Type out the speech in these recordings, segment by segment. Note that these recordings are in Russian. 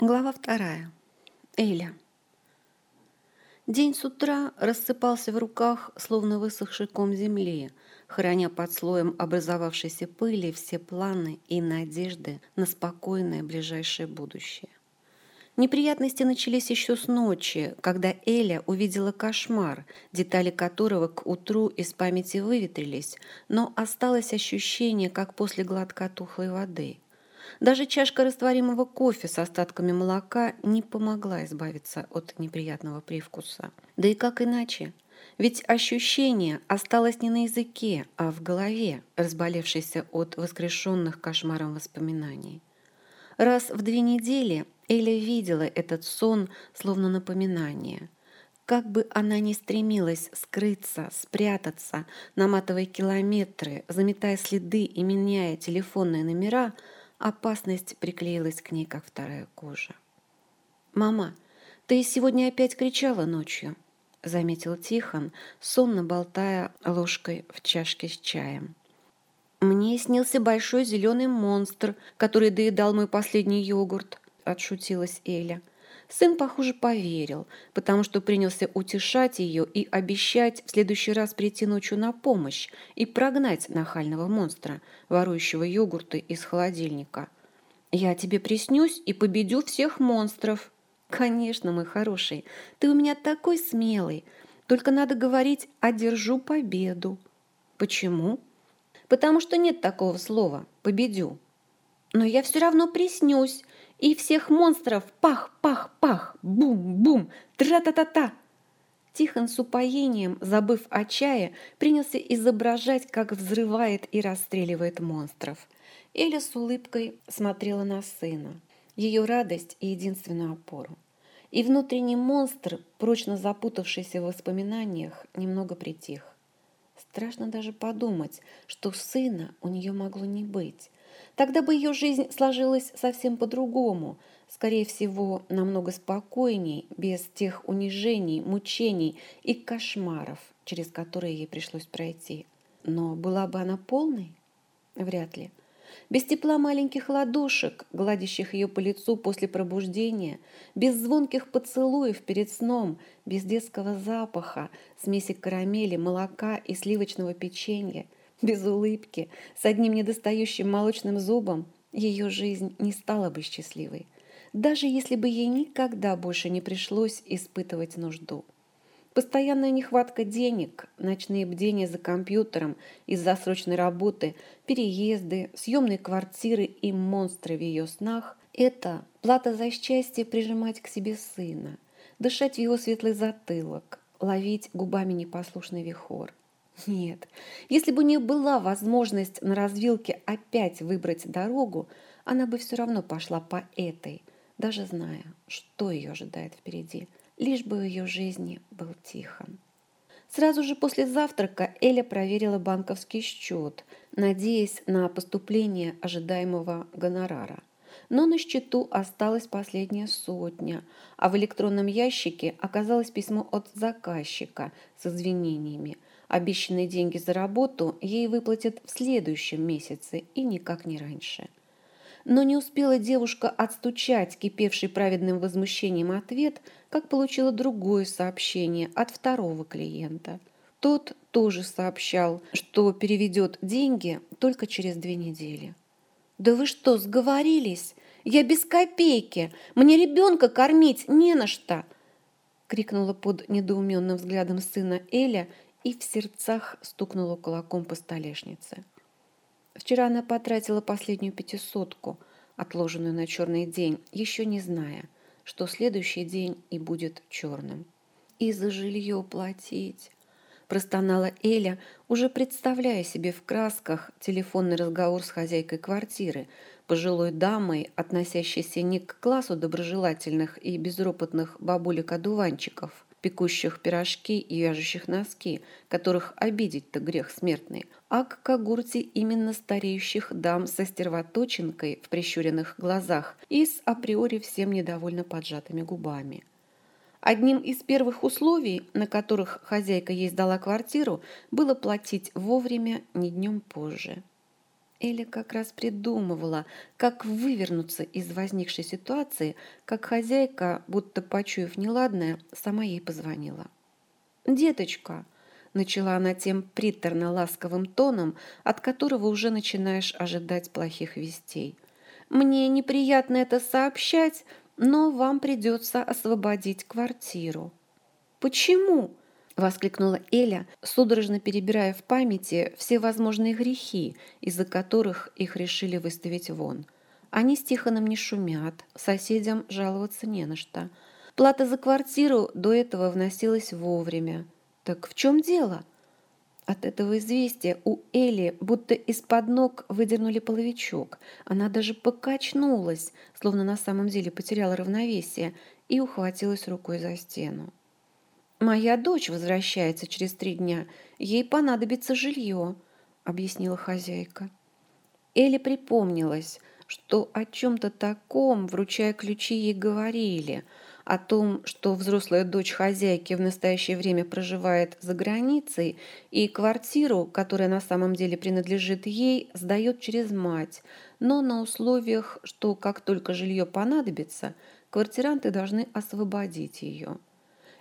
Глава вторая. Эля. День с утра рассыпался в руках, словно высохший ком земли, храня под слоем образовавшейся пыли все планы и надежды на спокойное ближайшее будущее. Неприятности начались еще с ночи, когда Эля увидела кошмар, детали которого к утру из памяти выветрились, но осталось ощущение, как после глотка тухлой воды – даже чашка растворимого кофе с остатками молока не помогла избавиться от неприятного привкуса. Да и как иначе? Ведь ощущение осталось не на языке, а в голове, разболевшейся от воскрешенных кошмаром воспоминаний. Раз в две недели Эля видела этот сон словно напоминание. Как бы она ни стремилась скрыться, спрятаться, наматывая километры, заметая следы и меняя телефонные номера – Опасность приклеилась к ней, как вторая кожа. «Мама, ты сегодня опять кричала ночью», — заметил Тихон, сонно болтая ложкой в чашке с чаем. «Мне снился большой зеленый монстр, который доедал мой последний йогурт», — отшутилась Эля. Сын, похоже, поверил, потому что принялся утешать ее и обещать в следующий раз прийти ночью на помощь и прогнать нахального монстра, ворующего йогурты из холодильника. «Я тебе приснюсь и победю всех монстров». «Конечно, мой хороший, ты у меня такой смелый. Только надо говорить «одержу победу». «Почему?» «Потому что нет такого слова «победю». «Но я все равно приснюсь, и всех монстров пах-пах-пах, бум-бум, тра-та-та-та. Тихон с упоением, забыв о чае, принялся изображать, как взрывает и расстреливает монстров. Эля с улыбкой смотрела на сына, ее радость и единственную опору. И внутренний монстр, прочно запутавшийся в воспоминаниях, немного притих. Страшно даже подумать, что сына у нее могло не быть, Тогда бы ее жизнь сложилась совсем по-другому, скорее всего, намного спокойней, без тех унижений, мучений и кошмаров, через которые ей пришлось пройти. Но была бы она полной? Вряд ли. Без тепла маленьких ладошек, гладящих ее по лицу после пробуждения, без звонких поцелуев перед сном, без детского запаха, смеси карамели, молока и сливочного печенья – без улыбки, с одним недостающим молочным зубом, ее жизнь не стала бы счастливой, даже если бы ей никогда больше не пришлось испытывать нужду. Постоянная нехватка денег, ночные бдения за компьютером из-за срочной работы, переезды, съемные квартиры и монстры в ее снах – это плата за счастье прижимать к себе сына, дышать в его светлый затылок, ловить губами непослушный вихор. Нет, если бы у нее была возможность на развилке опять выбрать дорогу, она бы все равно пошла по этой, даже зная, что ее ожидает впереди, лишь бы в ее жизни был Тихон. Сразу же после завтрака Эля проверила банковский счет, надеясь на поступление ожидаемого гонорара. Но на счету осталась последняя сотня, а в электронном ящике оказалось письмо от заказчика с извинениями – Обещанные деньги за работу ей выплатят в следующем месяце и никак не раньше. Но не успела девушка отстучать кипевший праведным возмущением ответ, как получила другое сообщение от второго клиента. Тот тоже сообщал, что переведет деньги только через две недели. «Да вы что, сговорились? Я без копейки! Мне ребенка кормить не на что!» крикнула под недоуменным взглядом сына Эля и в сердцах стукнула кулаком по столешнице. Вчера она потратила последнюю пятисотку, отложенную на черный день, еще не зная, что следующий день и будет черным. И за жилье платить. Простонала Эля, уже представляя себе в красках телефонный разговор с хозяйкой квартиры, пожилой дамой, относящейся не к классу доброжелательных и безропотных бабулек-одуванчиков, пекущих пирожки и вяжущих носки, которых обидеть-то грех смертный, а к когорте именно стареющих дам со стервоточинкой в прищуренных глазах и с априори всем недовольно поджатыми губами. Одним из первых условий, на которых хозяйка ей сдала квартиру, было платить вовремя, не днем позже. Эля как раз придумывала, как вывернуться из возникшей ситуации, как хозяйка, будто почуяв неладное, сама ей позвонила. «Деточка!» – начала она тем приторно-ласковым тоном, от которого уже начинаешь ожидать плохих вестей. «Мне неприятно это сообщать, но вам придется освободить квартиру». «Почему?» Воскликнула Эля, судорожно перебирая в памяти все возможные грехи, из-за которых их решили выставить вон. Они с Тихоном не шумят, соседям жаловаться не на что. Плата за квартиру до этого вносилась вовремя. Так в чем дело? От этого известия у Эли будто из-под ног выдернули половичок. Она даже покачнулась, словно на самом деле потеряла равновесие, и ухватилась рукой за стену. «Моя дочь возвращается через три дня. Ей понадобится жилье», — объяснила хозяйка. Элли припомнилась, что о чем-то таком, вручая ключи, ей говорили, о том, что взрослая дочь хозяйки в настоящее время проживает за границей и квартиру, которая на самом деле принадлежит ей, сдает через мать, но на условиях, что как только жилье понадобится, квартиранты должны освободить ее.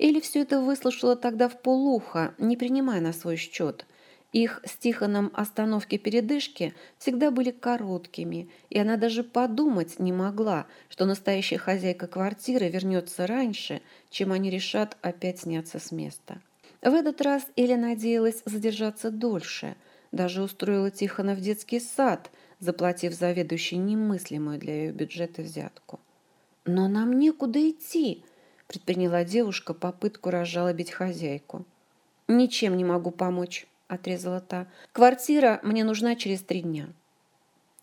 Или все это выслушала тогда в полухо, не принимая на свой счет. Их с Тихоном остановки-передышки всегда были короткими, и она даже подумать не могла, что настоящая хозяйка квартиры вернется раньше, чем они решат опять сняться с места. В этот раз Эля надеялась задержаться дольше, даже устроила Тихона в детский сад, заплатив заведующей немыслимую для ее бюджета взятку. «Но нам некуда идти», предприняла девушка попытку разжалобить хозяйку. «Ничем не могу помочь», — отрезала та. «Квартира мне нужна через три дня».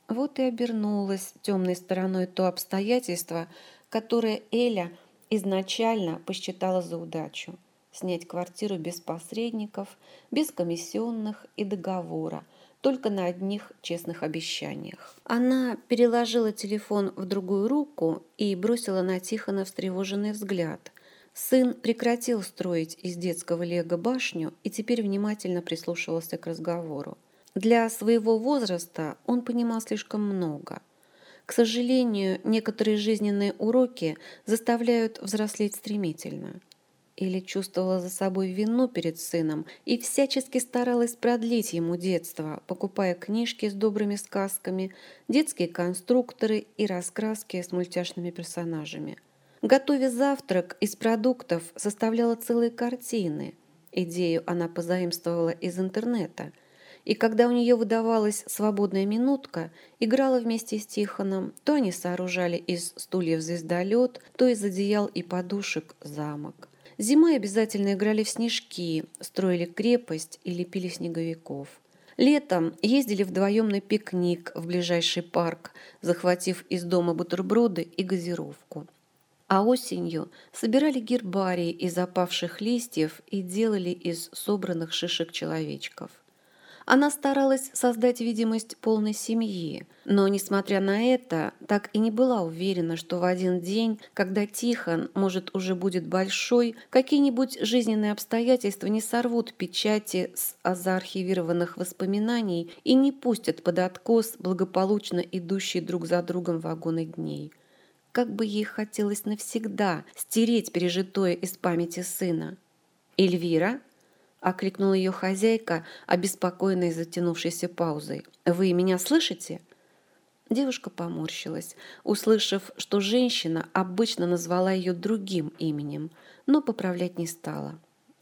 Вот и обернулась темной стороной то обстоятельство, которое Эля изначально посчитала за удачу. Снять квартиру без посредников, без комиссионных и договора, только на одних честных обещаниях. Она переложила телефон в другую руку и бросила на Тихона встревоженный взгляд. Сын прекратил строить из детского лего башню и теперь внимательно прислушивался к разговору. Для своего возраста он понимал слишком много. К сожалению, некоторые жизненные уроки заставляют взрослеть стремительно. Или чувствовала за собой вину перед сыном и всячески старалась продлить ему детство, покупая книжки с добрыми сказками, детские конструкторы и раскраски с мультяшными персонажами. Готовя завтрак из продуктов, составляла целые картины. Идею она позаимствовала из интернета. И когда у нее выдавалась свободная минутка, играла вместе с Тихоном, то они сооружали из стульев звездолет, то из одеял и подушек замок. Зимой обязательно играли в снежки, строили крепость и лепили снеговиков. Летом ездили вдвоем на пикник в ближайший парк, захватив из дома бутерброды и газировку. А осенью собирали гербарии из опавших листьев и делали из собранных шишек человечков – она старалась создать видимость полной семьи, но, несмотря на это, так и не была уверена, что в один день, когда Тихон, может, уже будет большой, какие-нибудь жизненные обстоятельства не сорвут печати с азархивированных воспоминаний и не пустят под откос благополучно идущие друг за другом вагоны дней. Как бы ей хотелось навсегда стереть пережитое из памяти сына. «Эльвира?» — окликнула ее хозяйка, обеспокоенная затянувшейся паузой. «Вы меня слышите?» Девушка поморщилась, услышав, что женщина обычно назвала ее другим именем, но поправлять не стала.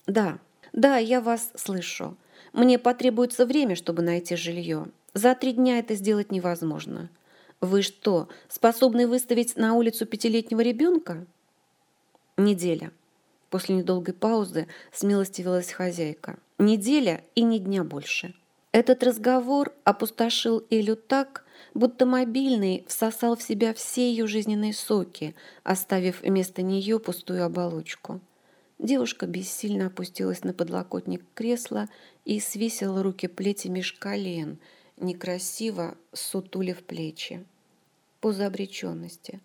«Да, да, я вас слышу. Мне потребуется время, чтобы найти жилье. За три дня это сделать невозможно. Вы что, способны выставить на улицу пятилетнего ребенка?» «Неделя», После недолгой паузы смилостивилась хозяйка. Неделя и ни дня больше. Этот разговор опустошил Элю так, будто мобильный всосал в себя все ее жизненные соки, оставив вместо нее пустую оболочку. Девушка бессильно опустилась на подлокотник кресла и свесила руки плети меж колен, некрасиво сутулив плечи. Поза обреченности –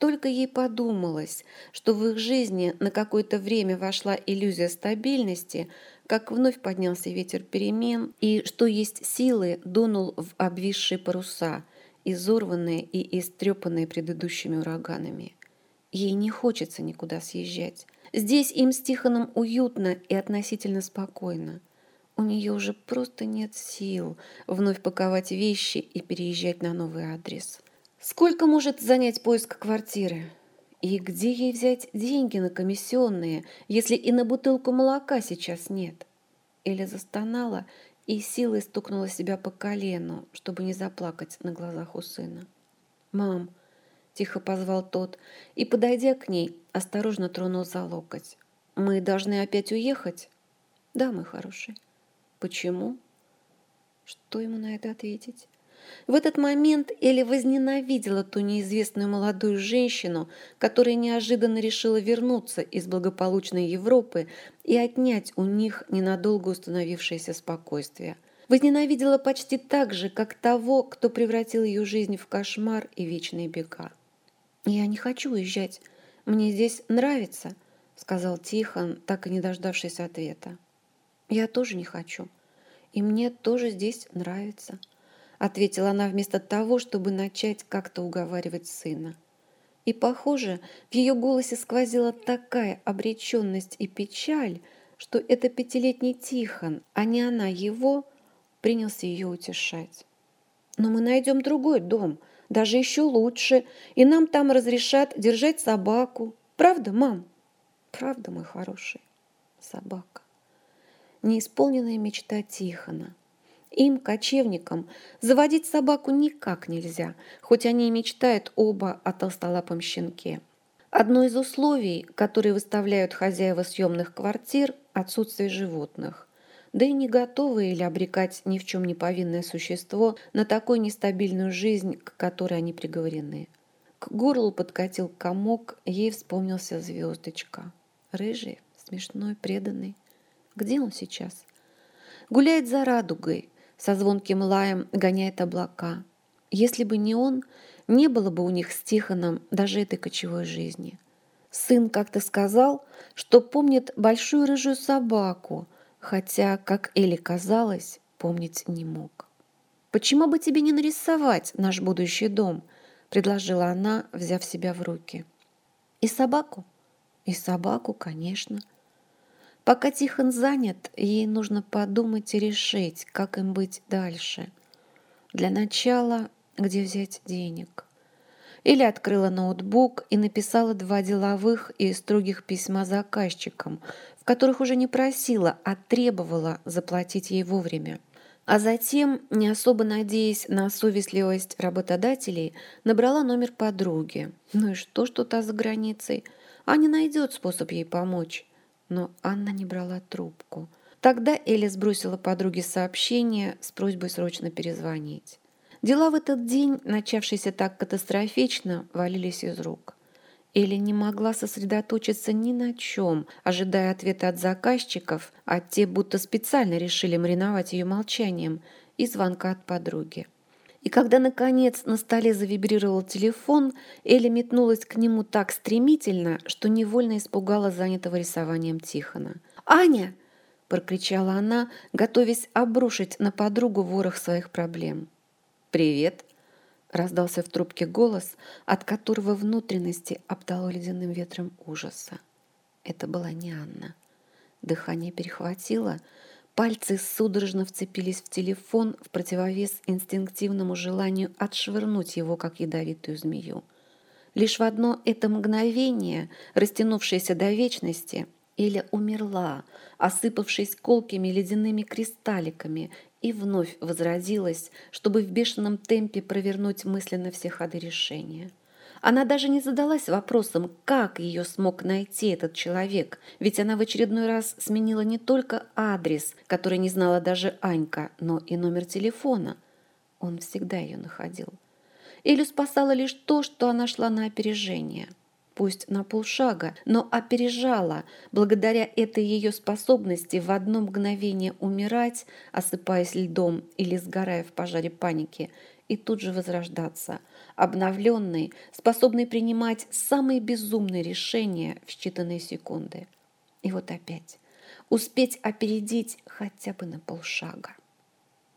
только ей подумалось, что в их жизни на какое-то время вошла иллюзия стабильности, как вновь поднялся ветер перемен и, что есть силы, дунул в обвисшие паруса, изорванные и истрепанные предыдущими ураганами. Ей не хочется никуда съезжать. Здесь им с Тихоном уютно и относительно спокойно. У нее уже просто нет сил вновь паковать вещи и переезжать на новый адрес. Сколько может занять поиск квартиры? И где ей взять деньги на комиссионные, если и на бутылку молока сейчас нет? Эля застонала и силой стукнула себя по колену, чтобы не заплакать на глазах у сына. «Мам!» – тихо позвал тот и, подойдя к ней, осторожно тронул за локоть. «Мы должны опять уехать?» «Да, мой хороший». «Почему?» Что ему на это ответить? В этот момент Эля возненавидела ту неизвестную молодую женщину, которая неожиданно решила вернуться из благополучной Европы и отнять у них ненадолго установившееся спокойствие. Возненавидела почти так же, как того, кто превратил ее жизнь в кошмар и вечные бега. «Я не хочу уезжать. Мне здесь нравится», — сказал Тихон, так и не дождавшись ответа. «Я тоже не хочу. И мне тоже здесь нравится», ответила она вместо того, чтобы начать как-то уговаривать сына. И, похоже, в ее голосе сквозила такая обреченность и печаль, что это пятилетний Тихон, а не она его, принялся ее утешать. «Но мы найдем другой дом, даже еще лучше, и нам там разрешат держать собаку. Правда, мам?» «Правда, мой хороший, собака». Неисполненная мечта Тихона – им, кочевникам, заводить собаку никак нельзя, хоть они и мечтают оба о толстолапом щенке. Одно из условий, которые выставляют хозяева съемных квартир – отсутствие животных. Да и не готовы или обрекать ни в чем не повинное существо на такую нестабильную жизнь, к которой они приговорены. К горлу подкатил комок, ей вспомнился звездочка. Рыжий, смешной, преданный. Где он сейчас? Гуляет за радугой – со звонким лаем гоняет облака. Если бы не он, не было бы у них с Тихоном даже этой кочевой жизни. Сын как-то сказал, что помнит большую рыжую собаку, хотя, как Элли казалось, помнить не мог. «Почему бы тебе не нарисовать наш будущий дом?» – предложила она, взяв себя в руки. «И собаку?» «И собаку, конечно», Пока Тихон занят, ей нужно подумать и решить, как им быть дальше. Для начала, где взять денег. Или открыла ноутбук и написала два деловых и строгих письма заказчикам, в которых уже не просила, а требовала заплатить ей вовремя. А затем, не особо надеясь на совестливость работодателей, набрала номер подруги. Ну и что, что та за границей? Аня найдет способ ей помочь но Анна не брала трубку. Тогда Эля сбросила подруге сообщение с просьбой срочно перезвонить. Дела в этот день, начавшиеся так катастрофично, валились из рук. Эля не могла сосредоточиться ни на чем, ожидая ответа от заказчиков, а те будто специально решили мариновать ее молчанием, и звонка от подруги. И когда, наконец, на столе завибрировал телефон, Эля метнулась к нему так стремительно, что невольно испугала занятого рисованием Тихона. «Аня!» – прокричала она, готовясь обрушить на подругу ворох своих проблем. «Привет!» – раздался в трубке голос, от которого внутренности обдало ледяным ветром ужаса. Это была не Анна. Дыхание перехватило – Пальцы судорожно вцепились в телефон в противовес инстинктивному желанию отшвырнуть его, как ядовитую змею. Лишь в одно это мгновение, растянувшееся до вечности, Эля умерла, осыпавшись колкими ледяными кристалликами, и вновь возродилась, чтобы в бешеном темпе провернуть мысленно все ходы решения. Она даже не задалась вопросом, как ее смог найти этот человек, ведь она в очередной раз сменила не только адрес, который не знала даже Анька, но и номер телефона. Он всегда ее находил. Элю спасало лишь то, что она шла на опережение. Пусть на полшага, но опережала, благодаря этой ее способности в одно мгновение умирать, осыпаясь льдом или сгорая в пожаре паники, и тут же возрождаться, обновленный, способный принимать самые безумные решения в считанные секунды. И вот опять. успеть опередить хотя бы на полшага.